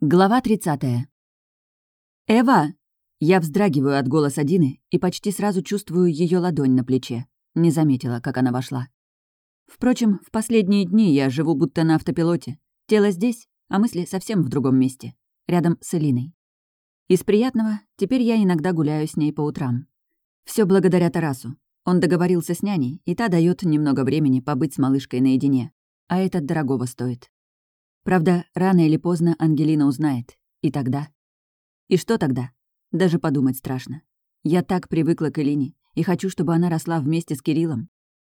Глава 30. «Эва!» Я вздрагиваю от голоса Дины и почти сразу чувствую ее ладонь на плече. Не заметила, как она вошла. Впрочем, в последние дни я живу будто на автопилоте. Тело здесь, а мысли совсем в другом месте. Рядом с Элиной. Из приятного теперь я иногда гуляю с ней по утрам. Все благодаря Тарасу. Он договорился с няней, и та дает немного времени побыть с малышкой наедине. А это дорогого стоит. Правда, рано или поздно Ангелина узнает. И тогда? И что тогда? Даже подумать страшно. Я так привыкла к Элине и хочу, чтобы она росла вместе с Кириллом.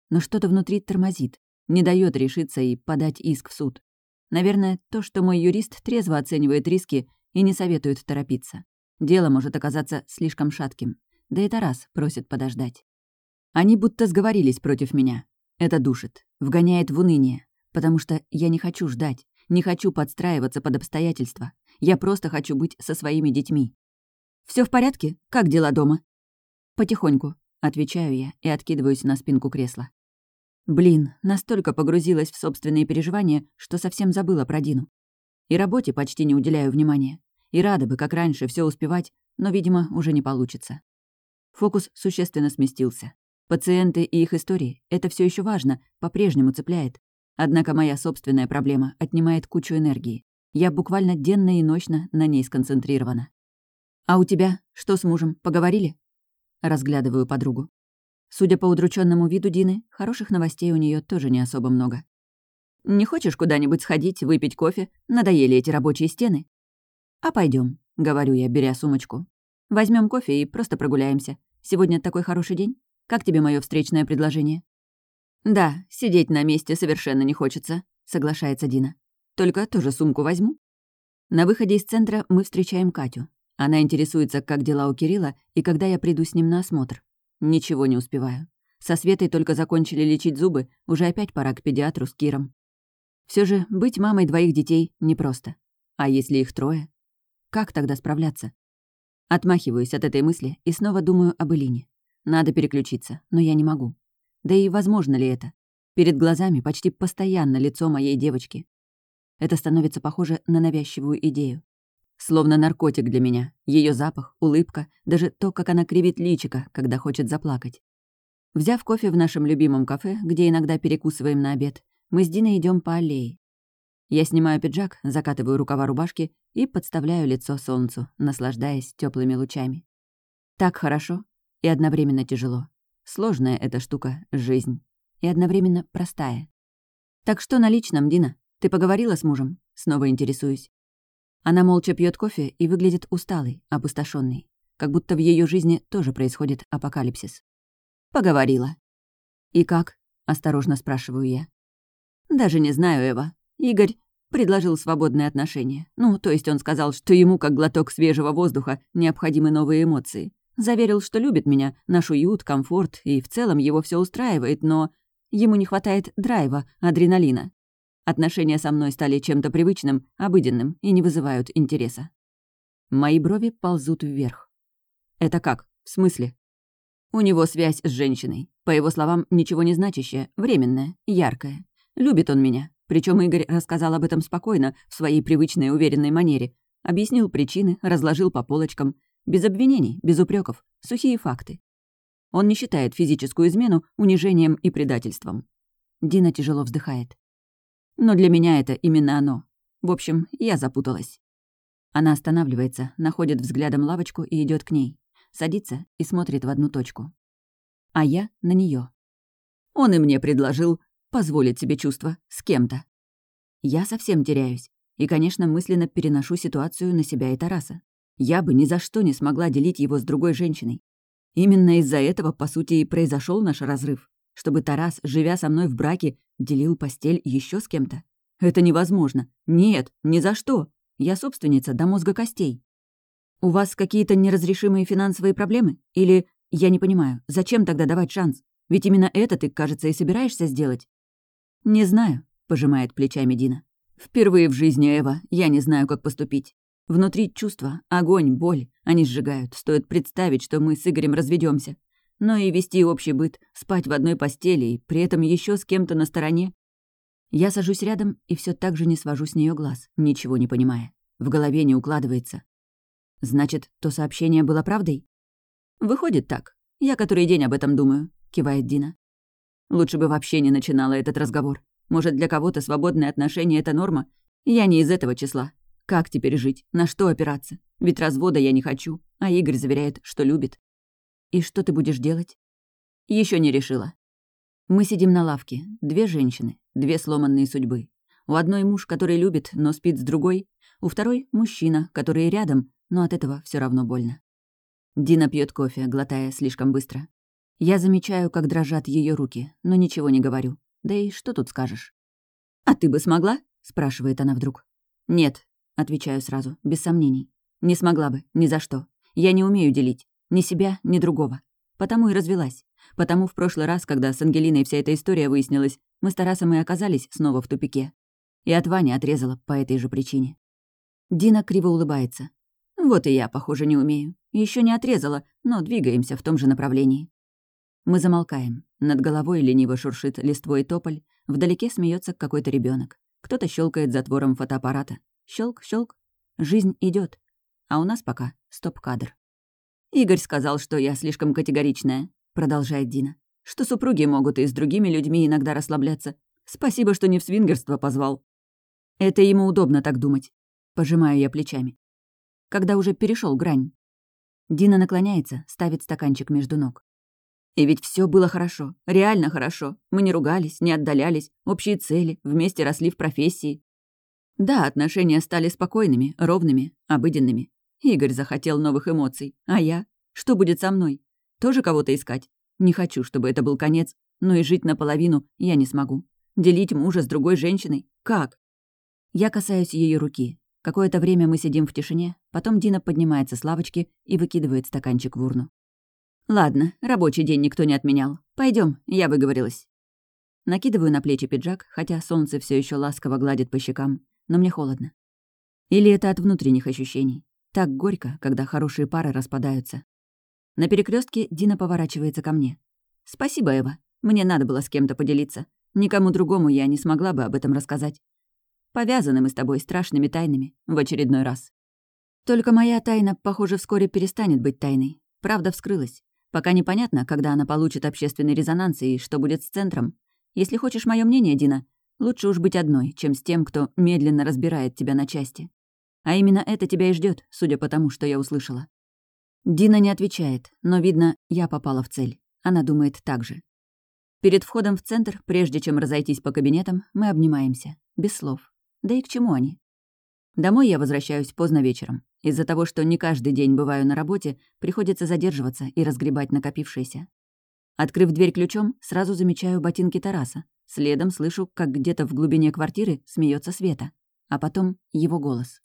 Но что-то внутри тормозит, не дает решиться и подать иск в суд. Наверное, то, что мой юрист трезво оценивает риски и не советует торопиться. Дело может оказаться слишком шатким. Да и Тарас просит подождать. Они будто сговорились против меня. Это душит, вгоняет в уныние, потому что я не хочу ждать, не хочу подстраиваться под обстоятельства. Я просто хочу быть со своими детьми. Все в порядке? Как дела дома?» «Потихоньку», — отвечаю я и откидываюсь на спинку кресла. Блин, настолько погрузилась в собственные переживания, что совсем забыла про Дину. И работе почти не уделяю внимания. И рада бы, как раньше, все успевать, но, видимо, уже не получится. Фокус существенно сместился. Пациенты и их истории — это все еще важно, по-прежнему цепляет. Однако моя собственная проблема отнимает кучу энергии. Я буквально денно и ночно на ней сконцентрирована. «А у тебя? Что с мужем? Поговорили?» Разглядываю подругу. Судя по удрученному виду Дины, хороших новостей у нее тоже не особо много. «Не хочешь куда-нибудь сходить, выпить кофе? Надоели эти рабочие стены?» «А пойдем, говорю я, беря сумочку. Возьмем кофе и просто прогуляемся. Сегодня такой хороший день. Как тебе мое встречное предложение?» «Да, сидеть на месте совершенно не хочется», — соглашается Дина. «Только тоже сумку возьму». На выходе из центра мы встречаем Катю. Она интересуется, как дела у Кирилла и когда я приду с ним на осмотр. Ничего не успеваю. Со Светой только закончили лечить зубы, уже опять пора к педиатру с Киром. Все же быть мамой двоих детей непросто. А если их трое? Как тогда справляться? Отмахиваюсь от этой мысли и снова думаю об Элине. Надо переключиться, но я не могу. Да и возможно ли это? Перед глазами почти постоянно лицо моей девочки. Это становится похоже на навязчивую идею. Словно наркотик для меня. Ее запах, улыбка, даже то, как она кривит личико, когда хочет заплакать. Взяв кофе в нашем любимом кафе, где иногда перекусываем на обед, мы с Диной идем по аллее. Я снимаю пиджак, закатываю рукава рубашки и подставляю лицо солнцу, наслаждаясь теплыми лучами. Так хорошо и одновременно тяжело. Сложная эта штука — жизнь. И одновременно простая. «Так что на личном, Дина? Ты поговорила с мужем?» Снова интересуюсь. Она молча пьет кофе и выглядит усталой, опустошенной, как будто в ее жизни тоже происходит апокалипсис. «Поговорила». «И как?» — осторожно спрашиваю я. «Даже не знаю, Эва. Игорь предложил свободные отношения. Ну, то есть он сказал, что ему, как глоток свежего воздуха, необходимы новые эмоции. Заверил, что любит меня, наш уют, комфорт, и в целом его все устраивает, но ему не хватает драйва, адреналина. Отношения со мной стали чем-то привычным, обыденным и не вызывают интереса. Мои брови ползут вверх. Это как? В смысле? У него связь с женщиной. По его словам, ничего не значащая, временная, яркая. Любит он меня. Причем Игорь рассказал об этом спокойно, в своей привычной уверенной манере. Объяснил причины, разложил по полочкам. Без обвинений, без упреков, сухие факты. Он не считает физическую измену унижением и предательством. Дина тяжело вздыхает. Но для меня это именно оно. В общем, я запуталась. Она останавливается, находит взглядом лавочку и идет к ней. Садится и смотрит в одну точку. А я на нее. Он и мне предложил позволить себе чувства с кем-то. Я совсем теряюсь. И, конечно, мысленно переношу ситуацию на себя и Тараса. Я бы ни за что не смогла делить его с другой женщиной. Именно из-за этого, по сути, и произошел наш разрыв. Чтобы Тарас, живя со мной в браке, делил постель еще с кем-то. Это невозможно. Нет, ни за что. Я собственница до мозга костей. У вас какие-то неразрешимые финансовые проблемы? Или, я не понимаю, зачем тогда давать шанс? Ведь именно это ты, кажется, и собираешься сделать. Не знаю, пожимает плечами Дина. Впервые в жизни, Эва, я не знаю, как поступить. Внутри чувства, огонь, боль. Они сжигают. Стоит представить, что мы с Игорем разведемся. Но и вести общий быт, спать в одной постели и при этом еще с кем-то на стороне. Я сажусь рядом и все так же не свожу с нее глаз, ничего не понимая. В голове не укладывается. Значит, то сообщение было правдой? Выходит так. Я который день об этом думаю, кивает Дина. Лучше бы вообще не начинала этот разговор. Может, для кого-то свободные отношения — это норма? Я не из этого числа. Как теперь жить? На что опираться? Ведь развода я не хочу, а Игорь заверяет, что любит. И что ты будешь делать? Еще не решила. Мы сидим на лавке. Две женщины, две сломанные судьбы. У одной муж, который любит, но спит с другой. У второй — мужчина, который рядом, но от этого все равно больно. Дина пьет кофе, глотая слишком быстро. Я замечаю, как дрожат ее руки, но ничего не говорю. Да и что тут скажешь? «А ты бы смогла?» — спрашивает она вдруг. «Нет», — отвечаю сразу, без сомнений. «Не смогла бы, ни за что. Я не умею делить. Ни себя, ни другого. Потому и развелась. Потому в прошлый раз, когда с Ангелиной вся эта история выяснилась, мы с Тарасом и оказались снова в тупике. И от Вани отрезала по этой же причине. Дина криво улыбается. Вот и я, похоже, не умею. Еще не отрезала, но двигаемся в том же направлении. Мы замолкаем. Над головой лениво шуршит листвой тополь, вдалеке смеется какой-то ребенок. Кто-то щелкает затвором фотоаппарата. Щелк, щелк. Жизнь идет, А у нас пока стоп-кадр. Игорь сказал, что я слишком категоричная. — продолжает Дина. «Что супруги могут и с другими людьми иногда расслабляться. Спасибо, что не в свингерство позвал». «Это ему удобно так думать», — пожимаю я плечами. Когда уже перешел грань. Дина наклоняется, ставит стаканчик между ног. И ведь все было хорошо, реально хорошо. Мы не ругались, не отдалялись, общие цели, вместе росли в профессии. Да, отношения стали спокойными, ровными, обыденными. Игорь захотел новых эмоций, а я? Что будет со мной? Тоже кого-то искать? Не хочу, чтобы это был конец, но и жить наполовину я не смогу. Делить мужа с другой женщиной? Как? Я касаюсь ее руки. Какое-то время мы сидим в тишине, потом Дина поднимается с лавочки и выкидывает стаканчик в урну. «Ладно, рабочий день никто не отменял. Пойдем, я выговорилась». Накидываю на плечи пиджак, хотя солнце все еще ласково гладит по щекам, но мне холодно. Или это от внутренних ощущений? Так горько, когда хорошие пары распадаются. На перекрестке Дина поворачивается ко мне. «Спасибо, Эва. Мне надо было с кем-то поделиться. Никому другому я не смогла бы об этом рассказать. Повязаны мы с тобой страшными тайнами в очередной раз. Только моя тайна, похоже, вскоре перестанет быть тайной. Правда вскрылась. Пока непонятно, когда она получит общественный резонанс и что будет с центром. Если хочешь мое мнение, Дина, лучше уж быть одной, чем с тем, кто медленно разбирает тебя на части. А именно это тебя и ждет, судя по тому, что я услышала. Дина не отвечает, но, видно, я попала в цель. Она думает так же. Перед входом в центр, прежде чем разойтись по кабинетам, мы обнимаемся. Без слов. Да и к чему они? Домой я возвращаюсь поздно вечером. Из-за того, что не каждый день бываю на работе, приходится задерживаться и разгребать накопившееся. Открыв дверь ключом, сразу замечаю ботинки Тараса. Следом слышу, как где-то в глубине квартиры смеется Света. А потом его голос.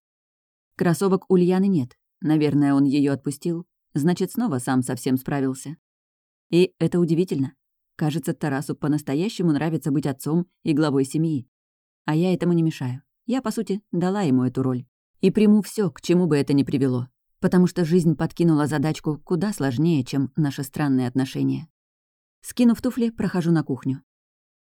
Кроссовок Ульяны нет, Наверное, он ее отпустил, значит, снова сам совсем справился. И это удивительно. Кажется, Тарасу по-настоящему нравится быть отцом и главой семьи. А я этому не мешаю. Я, по сути, дала ему эту роль. И приму все, к чему бы это ни привело. Потому что жизнь подкинула задачку куда сложнее, чем наши странные отношения. Скинув туфли, прохожу на кухню.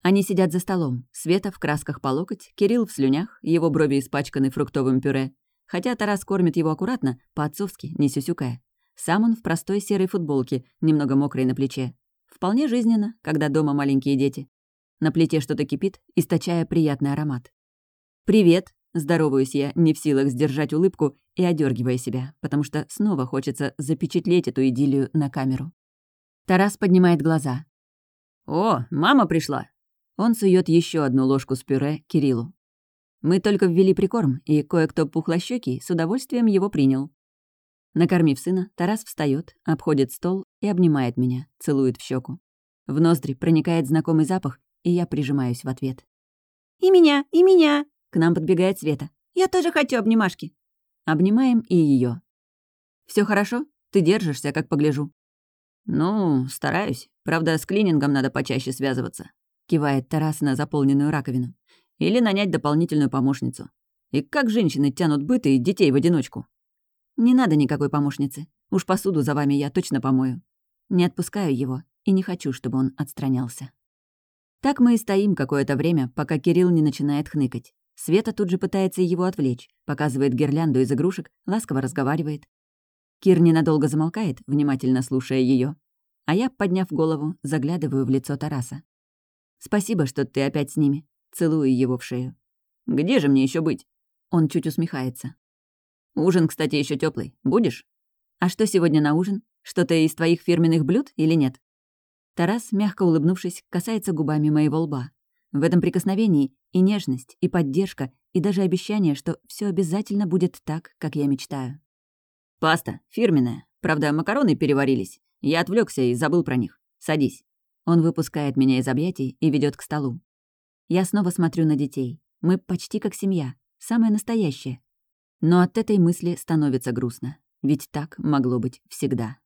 Они сидят за столом. Света в красках по локоть, Кирилл в слюнях, его брови испачканы фруктовым пюре, Хотя Тарас кормит его аккуратно, по-отцовски, не сюсюкая. Сам он в простой серой футболке, немного мокрой на плече. Вполне жизненно, когда дома маленькие дети. На плите что-то кипит, источая приятный аромат. «Привет!» — здороваюсь я, не в силах сдержать улыбку и одергивая себя, потому что снова хочется запечатлеть эту идиллию на камеру. Тарас поднимает глаза. «О, мама пришла!» Он сует еще одну ложку с пюре Кириллу. Мы только ввели прикорм, и кое-кто пухлощёкий с удовольствием его принял. Накормив сына, Тарас встает, обходит стол и обнимает меня, целует в щеку. В ноздри проникает знакомый запах, и я прижимаюсь в ответ. «И меня, и меня!» К нам подбегает Света. «Я тоже хочу обнимашки!» Обнимаем и ее. Все хорошо? Ты держишься, как погляжу». «Ну, стараюсь. Правда, с клинингом надо почаще связываться», — кивает Тарас на заполненную раковину. Или нанять дополнительную помощницу. И как женщины тянут быт и детей в одиночку? Не надо никакой помощницы. Уж посуду за вами я точно помою. Не отпускаю его и не хочу, чтобы он отстранялся. Так мы и стоим какое-то время, пока Кирилл не начинает хныкать. Света тут же пытается его отвлечь, показывает гирлянду из игрушек, ласково разговаривает. Кир ненадолго замолкает, внимательно слушая ее, а я, подняв голову, заглядываю в лицо Тараса. «Спасибо, что ты опять с ними». Целую его в шею. «Где же мне еще быть?» Он чуть усмехается. «Ужин, кстати, еще теплый. Будешь?» «А что сегодня на ужин? Что-то из твоих фирменных блюд или нет?» Тарас, мягко улыбнувшись, касается губами моего лба. В этом прикосновении и нежность, и поддержка, и даже обещание, что все обязательно будет так, как я мечтаю. «Паста, фирменная. Правда, макароны переварились. Я отвлекся и забыл про них. Садись». Он выпускает меня из объятий и ведет к столу. Я снова смотрю на детей. Мы почти как семья, самое настоящее. Но от этой мысли становится грустно. Ведь так могло быть всегда.